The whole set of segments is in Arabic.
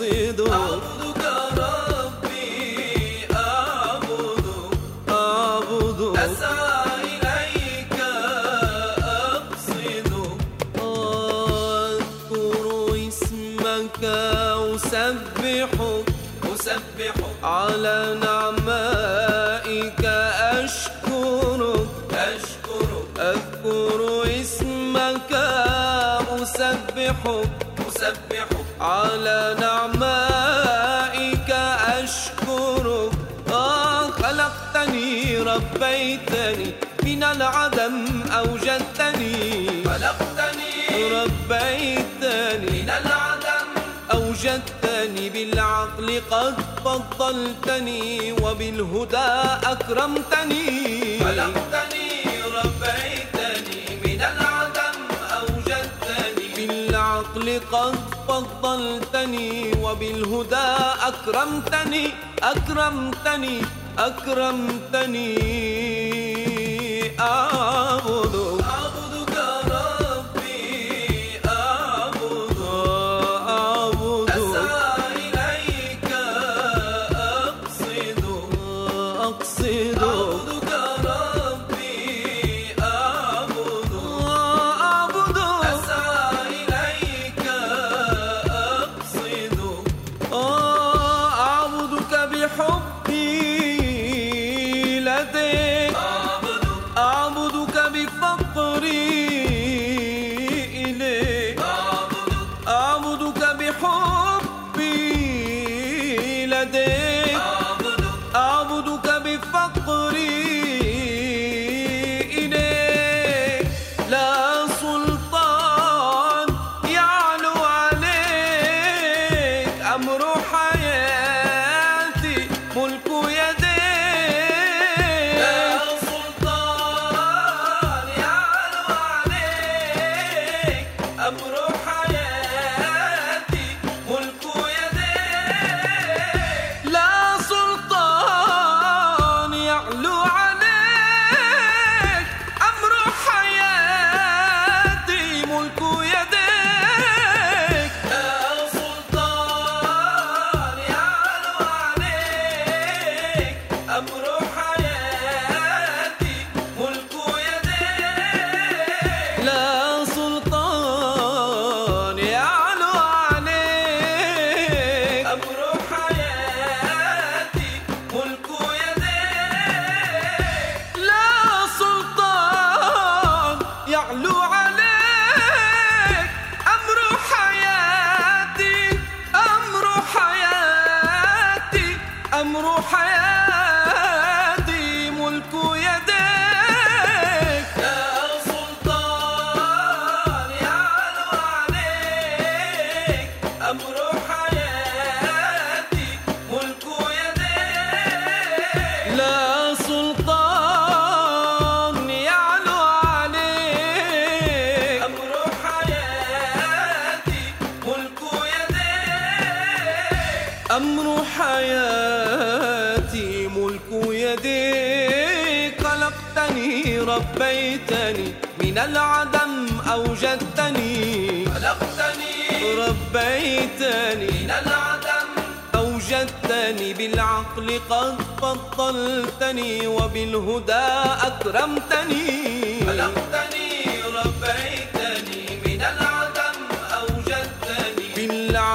يصيدوا أعبدك ربي أعبد أعبد. أسعى إليك أقصد. أذكر اسمك أسبحك أسبحك على نعمائك أشكرك أشكرك أذكر اسمك أسبحك أسبحك على نعمائك أشكرك. آه خلقتني ربيتني. من العدم أوجدتني. خلقتني. ربيتني. من العدم. أوجدتني بالعقل قد فضلتني. وبالهدى أكرمتني. خلقتني ربيتني. من العدم أوجدتني. بالعقل قد فضلتني وبالهدى أكرمتني أكرمتني أكرمتني. أعبدك أمر ربيتني من العدم أوجدتني. خلقتني. ربيتني من العدم. أوجدتني بالعقل قد فضلتني وبالهدى أكرمتني. خلقتني. ربيتني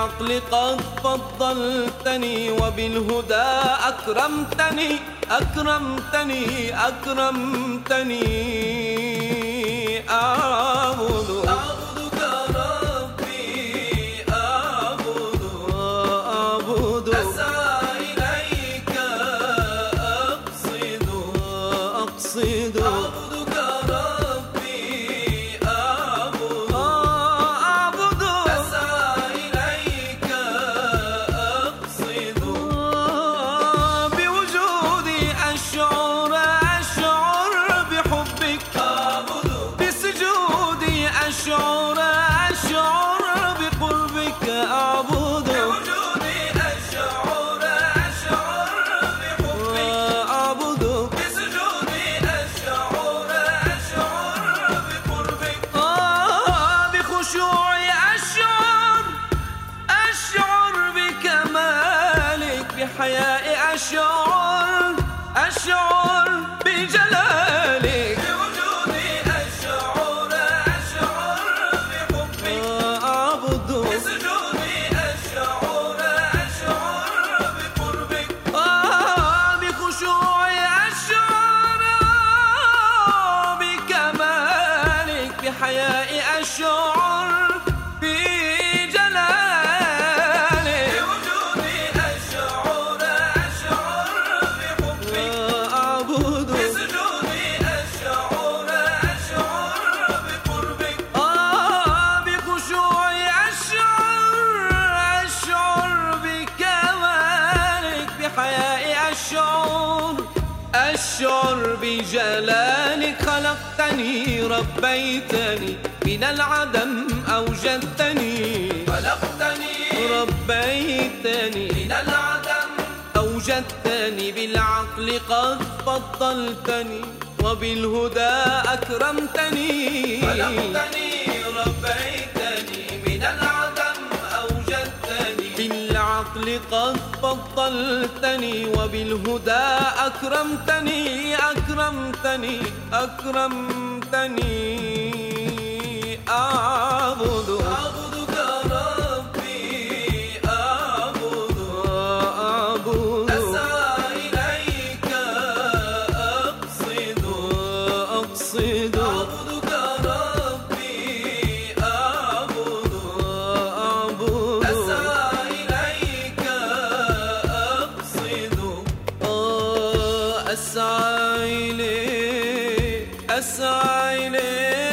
بالعقل قد فضلتني وبالهدى أكرمتني أكرمتني أكرمتني. أعبدك إليك أقصد. أشعر أشعر بجلال بجلالك خلقتني ربيتني من العدم أوجدتني. خلقتني ربيتني من العدم أوجدتني بالعقل قد فضلتني وبالهدى أكرمتني. خلقتني ربيتني من العدم بالعقل قد فضلتني وبالهدى أكرمتني أكرمتني أكرمتني. أعبدك أسعى إليك أسعى إليك